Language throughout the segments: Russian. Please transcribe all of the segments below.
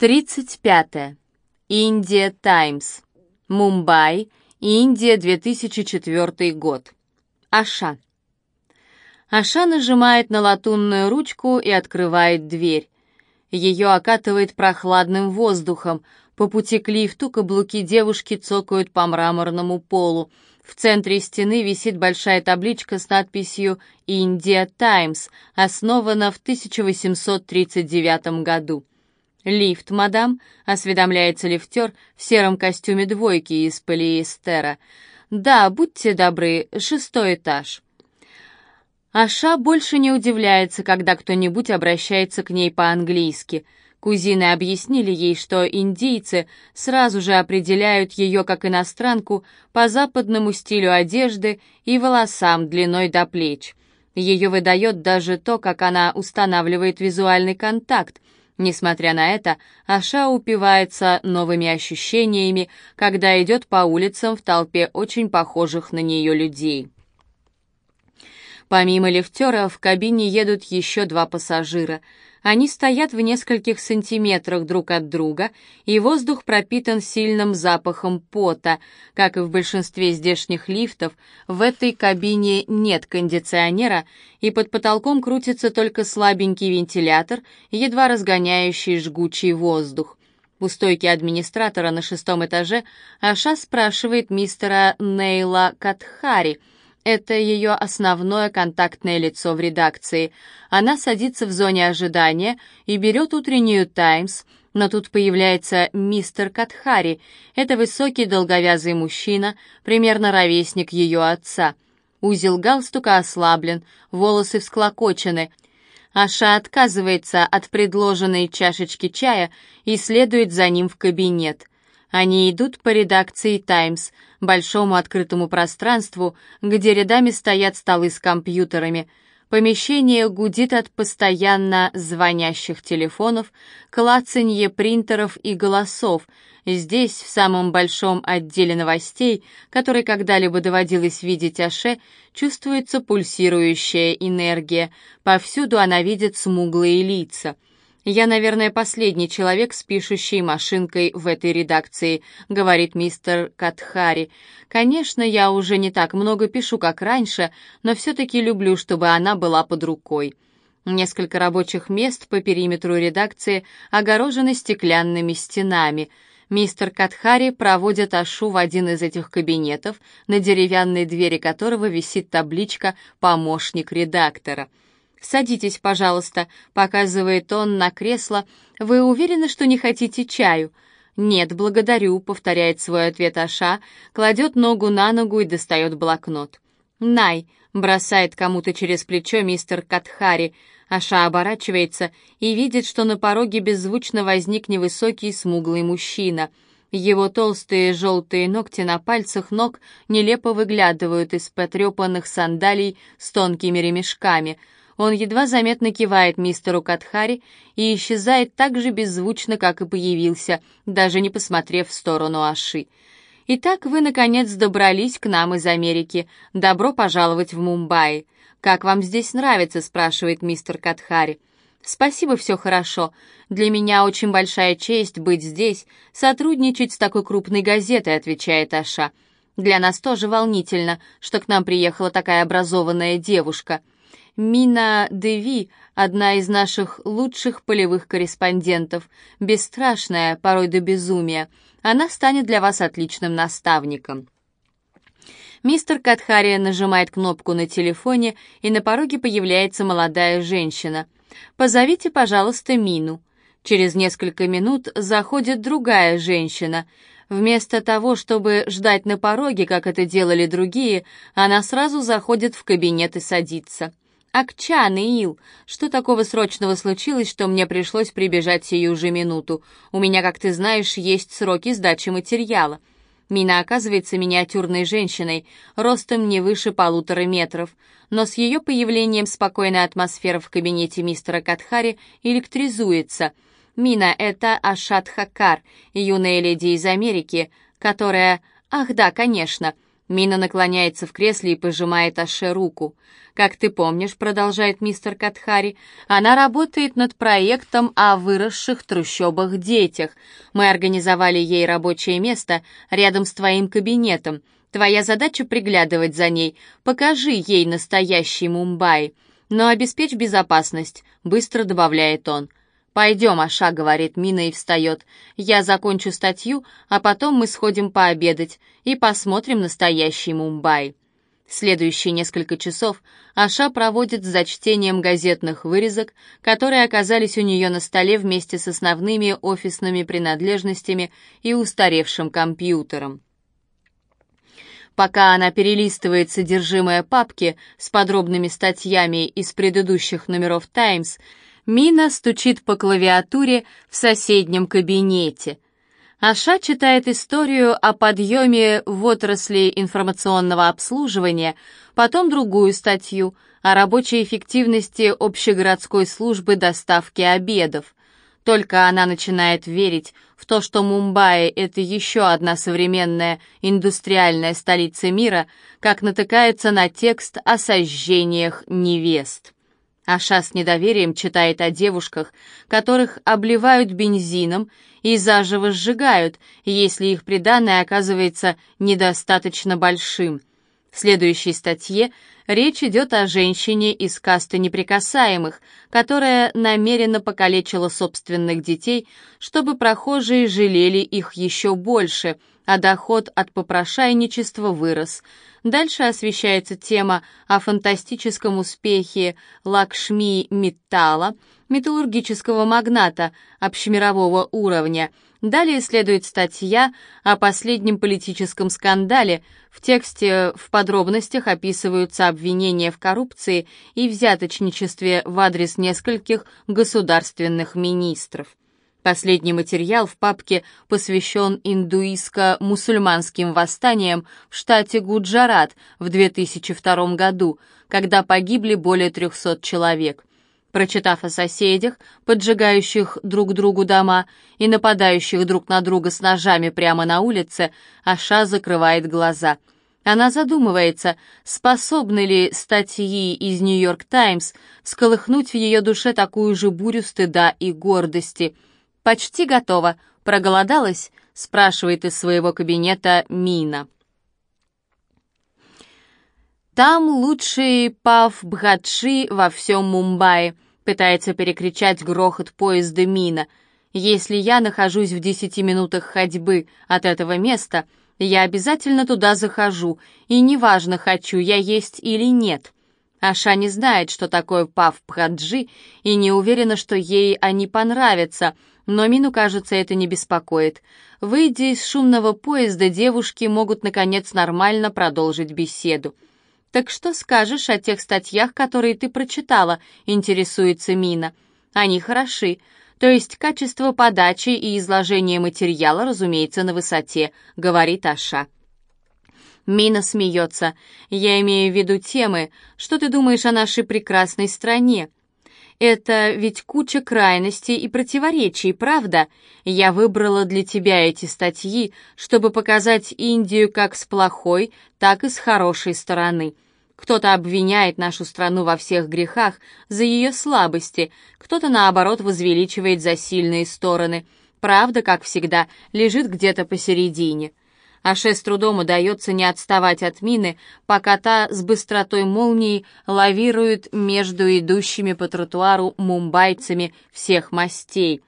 35. Индия Таймс. Мумбай, Индия, 2004 год. Аша. Аша нажимает на латунную ручку и открывает дверь. Ее окатывает прохладным воздухом. По пути к лифту каблуки девушки цокают по мраморному полу. В центре стены висит большая табличка с надписью «Индия Таймс», основана в 1839 году. «Лифт, мадам», — осведомляется лифтер в сером костюме двойки из полиэстера. «Да, будьте добры, шестой этаж». Аша больше не удивляется, когда кто-нибудь обращается к ней по-английски. Кузины объяснили ей, что индийцы сразу же определяют ее как иностранку по западному стилю одежды и волосам длиной до плеч. Ее выдает даже то, как она устанавливает визуальный контакт, Несмотря на это, Аша упивается новыми ощущениями, когда идет по улицам в толпе очень похожих на нее людей. Помимо лифтера в кабине едут еще два пассажира — они стоят в нескольких сантиметрах друг от друга, и воздух пропитан сильным запахом пота. Как и в большинстве здешних лифтов, в этой кабине нет кондиционера, и под потолком крутится только слабенький вентилятор, едва разгоняющий жгучий воздух. У стойки администратора на шестом этаже Аша спрашивает мистера Нейла Катхари — это ее основное контактное лицо в редакции. Она садится в зоне ожидания и берет утреннюю «Таймс», но тут появляется мистер Катхари. Это высокий долговязый мужчина, примерно ровесник ее отца. Узел галстука ослаблен, волосы всклокочены. Аша отказывается от предложенной чашечки чая и следует за ним в кабинет. Они идут по редакции «Таймс», большому открытому пространству, где рядами стоят столы с компьютерами. Помещение гудит от постоянно звонящих телефонов, клацанье принтеров и голосов. Здесь, в самом большом отделе новостей, который когда-либо доводилось видеть Аше, чувствуется пульсирующая энергия. Повсюду она видит смуглые лица — «Я, наверное, последний человек с пишущей машинкой в этой редакции», — говорит мистер Катхари. «Конечно, я уже не так много пишу, как раньше, но все-таки люблю, чтобы она была под рукой». Несколько рабочих мест по периметру редакции огорожены стеклянными стенами. Мистер Катхари проводит Ашу в один из этих кабинетов, на деревянной двери которого висит табличка «Помощник редактора». «Садитесь, пожалуйста», — показывает он на кресло. «Вы уверены, что не хотите чаю?» «Нет, благодарю», — повторяет свой ответ Аша, кладет ногу на ногу и достает блокнот. «Най», — бросает кому-то через плечо мистер Катхари. Аша оборачивается и видит, что на пороге беззвучно возник невысокий смуглый мужчина. Его толстые желтые ногти на пальцах ног нелепо выглядывают из потрепанных сандалий с тонкими ремешками — он едва заметно кивает мистеру Катхари и исчезает так же беззвучно, как и появился, даже не посмотрев в сторону Аши. «Итак, вы, наконец, добрались к нам из Америки. Добро пожаловать в Мумбаи. Как вам здесь нравится?» — спрашивает мистер Катхари. «Спасибо, все хорошо. Для меня очень большая честь быть здесь, сотрудничать с такой крупной газетой», — отвечает Аша. «Для нас тоже волнительно, что к нам приехала такая образованная девушка». Мина Деви — одна из наших лучших полевых корреспондентов, бесстрашная, порой до безумия. Она станет для вас отличным наставником». Мистер Катхария нажимает кнопку на телефоне, и на пороге появляется молодая женщина. «Позовите, пожалуйста, Мину». Через несколько минут заходит другая женщина. Вместо того, чтобы ждать на пороге, как это делали другие, она сразу заходит в кабинет и садится. «Акчан, Ил, что такого срочного случилось, что мне пришлось прибежать сию же минуту? У меня, как ты знаешь, есть сроки сдачи материала». Мина оказывается миниатюрной женщиной, ростом не выше полутора метров, но с ее появлением спокойная атмосфера в кабинете мистера Катхари электризуется. Мина — это Ашат Хакар, юная леди из Америки, которая... Ах да, конечно, Мина наклоняется в кресле и пожимает Аше руку. «Как ты помнишь», — продолжает мистер Катхари, «она работает над проектом о выросших трущобах детях. Мы организовали ей рабочее место рядом с твоим кабинетом. Твоя задача приглядывать за ней. Покажи ей настоящий Мумбай. Но обеспечь безопасность», — быстро добавляет он. «Пойдем, Аша», — говорит Мина и встает. «Я закончу статью, а потом мы сходим пообедать и посмотрим настоящий Мумбай». Следующие несколько часов Аша проводит за чтением газетных вырезок, которые оказались у нее на столе вместе с основными офисными принадлежностями и устаревшим компьютером. Пока она перелистывает содержимое папки с подробными статьями из предыдущих номеров «Таймс», Мина стучит по клавиатуре в соседнем кабинете. Аша читает историю о подъеме в отрасли информационного обслуживания, потом другую статью о рабочей эффективности общегородской службы доставки обедов. Только она начинает верить в то, что Мумбаи — это еще одна современная индустриальная столица мира, как натыкается на текст о сожжениях невест. Аша с недоверием читает о девушках, которых обливают бензином и заживо сжигают, если их приданное оказывается недостаточно большим. В следующей статье речь идет о женщине из касты неприкасаемых, которая намеренно покалечила собственных детей, чтобы прохожие жалели их еще больше, а доход от попрошайничества вырос – Дальше освещается тема о фантастическом успехе Лакшми Миттала, металлургического магната общемирового уровня. Далее следует статья о последнем политическом скандале. В тексте в подробностях описываются обвинения в коррупции и взяточничестве в адрес нескольких государственных министров. Последний материал в папке посвящен индуистско-мусульманским восстаниям в штате Гуджарат в 2002 году, когда погибли более 300 человек. Прочитав о соседях, поджигающих друг другу дома и нападающих друг на друга с ножами прямо на улице, Аша закрывает глаза. Она задумывается, способны ли статьи из «Нью-Йорк Таймс» сколыхнуть в ее душе такую же бурю стыда и гордости – «Почти готово. Проголодалась?» — спрашивает из своего кабинета Мина. «Там лучший пав Бхадши во всем Мумбаи», — пытается перекричать грохот поезда Мина. «Если я нахожусь в десяти минутах ходьбы от этого места, я обязательно туда захожу, и неважно, хочу я есть или нет». Аша не знает, что такое пав Бхаджи, и не уверена, что ей они понравятся — но Мину, кажется, это не беспокоит. Выйдя из шумного поезда, девушки могут, наконец, нормально продолжить беседу. «Так что скажешь о тех статьях, которые ты прочитала?» — интересуется Мина. «Они хороши. То есть качество подачи и изложения материала, разумеется, на высоте», — говорит Аша. Мина смеется. «Я имею в виду темы. Что ты думаешь о нашей прекрасной стране?» Это ведь куча крайностей и противоречий, правда? Я выбрала для тебя эти статьи, чтобы показать Индию как с плохой, так и с хорошей стороны. Кто-то обвиняет нашу страну во всех грехах за ее слабости, кто-то, наоборот, возвеличивает за сильные стороны. Правда, как всегда, лежит где-то посередине. Аше с трудом удается не отставать от мины, пока та с быстротой молнии лавирует между идущими по тротуару мумбайцами всех мастей,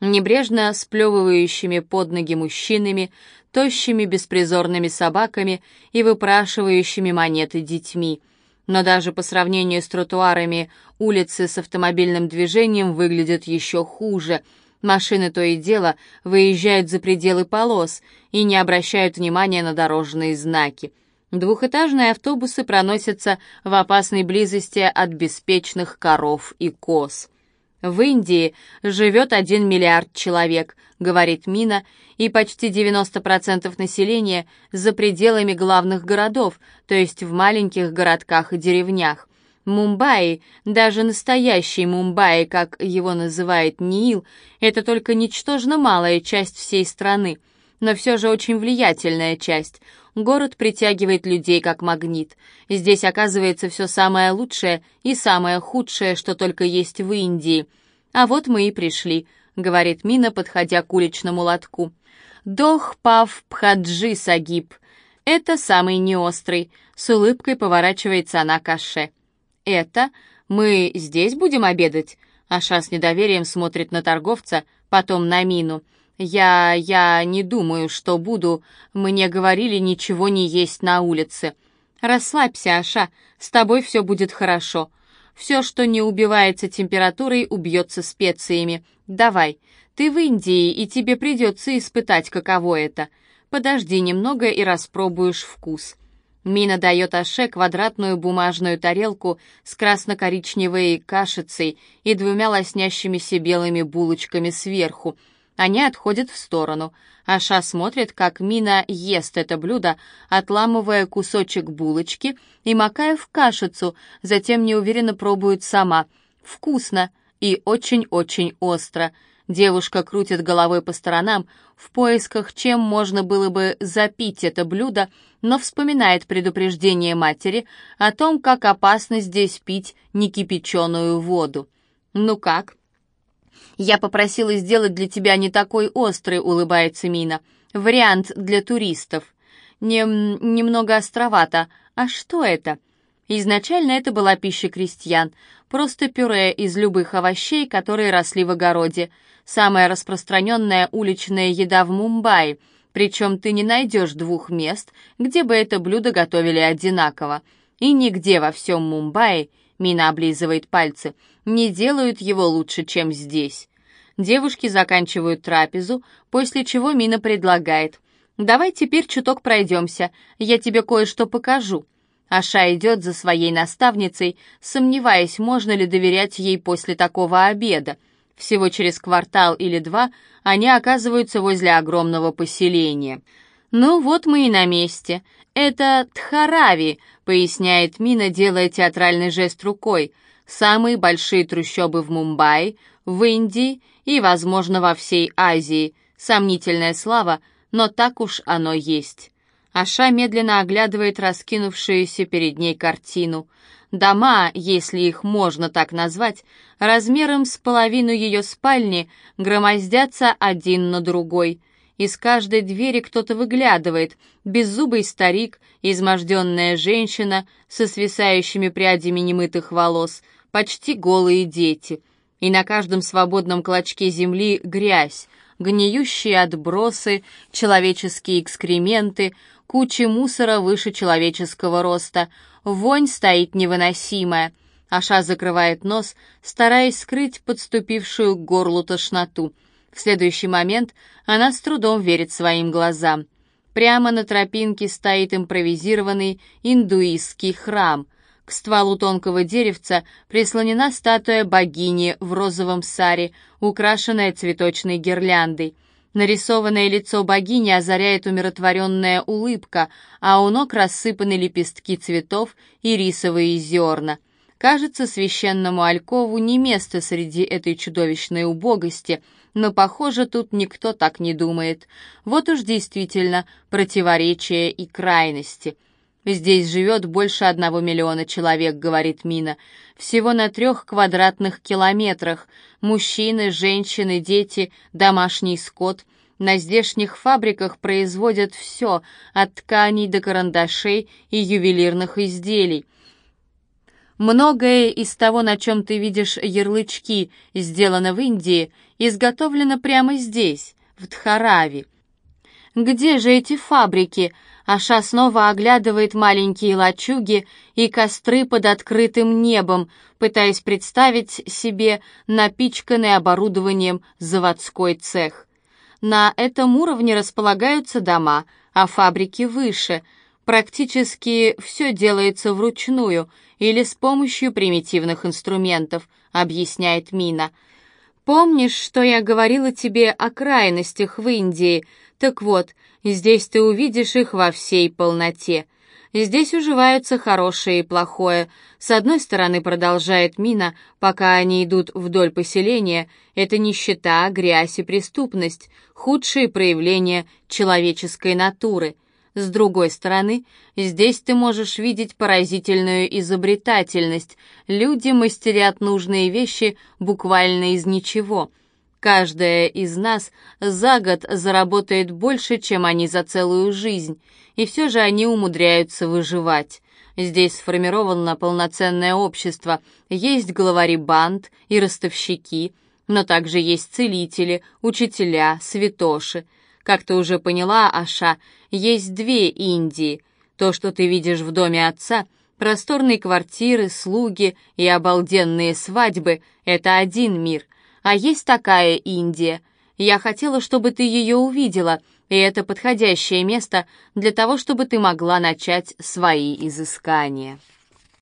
небрежно сплевывающими под ноги мужчинами, тощими беспризорными собаками и выпрашивающими монеты детьми. Но даже по сравнению с тротуарами улицы с автомобильным движением выглядят еще хуже — Машины то и дело выезжают за пределы полос и не обращают внимания на дорожные знаки. Двухэтажные автобусы проносятся в опасной близости от беспечных коров и коз. В Индии живет один миллиард человек, говорит Мина, и почти 90% населения за пределами главных городов, то есть в маленьких городках и деревнях. Мумбаи, даже настоящий Мумбаи, как его называет Нил, это только ничтожно малая часть всей страны. но все же очень влиятельная часть. Город притягивает людей как магнит. Здесь оказывается все самое лучшее и самое худшее, что только есть в Индии. А вот мы и пришли, говорит Мина, подходя к уличному лотку. Дох Пав Пхаджи Сагиб. Это самый неострый. С улыбкой поворачивается она к Аше. Это? Мы здесь будем обедать? Аша с недоверием смотрит на торговца, потом на Мину. «Я... я не думаю, что буду. Мне говорили ничего не есть на улице». «Расслабься, Аша, с тобой все будет хорошо. Все, что не убивается температурой, убьется специями. Давай, ты в Индии, и тебе придется испытать, каково это. Подожди немного и распробуешь вкус». Мина дает Аше квадратную бумажную тарелку с красно-коричневой кашицей и двумя лоснящимися белыми булочками сверху — они отходят в сторону. Аша смотрит, как Мина ест это блюдо, отламывая кусочек булочки и макая в кашицу, затем неуверенно пробует сама. Вкусно и очень-очень остро. Девушка крутит головой по сторонам в поисках, чем можно было бы запить это блюдо, но вспоминает предупреждение матери о том, как опасно здесь пить некипяченую воду. «Ну как?» «Я попросила сделать для тебя не такой острый», — улыбается Мина. «Вариант для туристов. Не, немного островато. А что это?» Изначально это была пища крестьян, просто пюре из любых овощей, которые росли в огороде. Самая распространенная уличная еда в Мумбаи, причем ты не найдешь двух мест, где бы это блюдо готовили одинаково. И нигде во всем Мумбаи Мина облизывает пальцы. Не делают его лучше, чем здесь. Девушки заканчивают трапезу, после чего Мина предлагает. «Давай теперь чуток пройдемся, я тебе кое-что покажу». Аша идет за своей наставницей, сомневаясь, можно ли доверять ей после такого обеда. Всего через квартал или два они оказываются возле огромного поселения. «Ну вот мы и на месте. Это Тхарави», — поясняет Мина, делая театральный жест рукой. «Самые большие трущобы в Мумбаи, в Индии и, возможно, во всей Азии. Сомнительная слава, но так уж оно есть». Аша медленно оглядывает раскинувшуюся перед ней картину. Дома, если их можно так назвать, размером с половину ее спальни, громоздятся один на другой. Из каждой двери кто-то выглядывает. Беззубый старик, изможденная женщина со свисающими прядями немытых волос, почти голые дети. И на каждом свободном клочке земли грязь, гниющие отбросы, человеческие экскременты, кучи мусора выше человеческого роста. Вонь стоит невыносимая. Аша закрывает нос, стараясь скрыть подступившую к горлу тошноту — в следующий момент она с трудом верит своим глазам. Прямо на тропинке стоит импровизированный индуистский храм. К стволу тонкого деревца прислонена статуя богини в розовом саре, украшенная цветочной гирляндой. Нарисованное лицо богини озаряет умиротворенная улыбка, а у ног рассыпаны лепестки цветов и рисовые зерна. Кажется, священному Алькову не место среди этой чудовищной убогости — но, похоже, тут никто так не думает. Вот уж действительно противоречия и крайности. «Здесь живет больше одного миллиона человек», — говорит Мина. «Всего на трех квадратных километрах. Мужчины, женщины, дети, домашний скот. На здешних фабриках производят все, от тканей до карандашей и ювелирных изделий. Многое из того, на чем ты видишь ярлычки, сделано в Индии, изготовлено прямо здесь, в Тхарави. Где же эти фабрики? Аша снова оглядывает маленькие лачуги и костры под открытым небом, пытаясь представить себе напичканный оборудованием заводской цех. На этом уровне располагаются дома, а фабрики выше. Практически все делается вручную — или с помощью примитивных инструментов, объясняет Мина. Помнишь, что я говорила тебе о крайностях в Индии? Так вот, здесь ты увидишь их во всей полноте. Здесь уживаются хорошее и плохое. С одной стороны, продолжает Мина, пока они идут вдоль поселения, это нищета, грязь и преступность, худшие проявления человеческой натуры. С другой стороны, здесь ты можешь видеть поразительную изобретательность. Люди мастерят нужные вещи буквально из ничего — Каждая из нас за год заработает больше, чем они за целую жизнь, и все же они умудряются выживать. Здесь сформировано полноценное общество, есть главари банд и ростовщики, но также есть целители, учителя, святоши. Как ты уже поняла, Аша, есть две Индии. То, что ты видишь в доме отца, просторные квартиры, слуги и обалденные свадьбы — это один мир — а есть такая Индия. Я хотела, чтобы ты ее увидела, и это подходящее место для того, чтобы ты могла начать свои изыскания».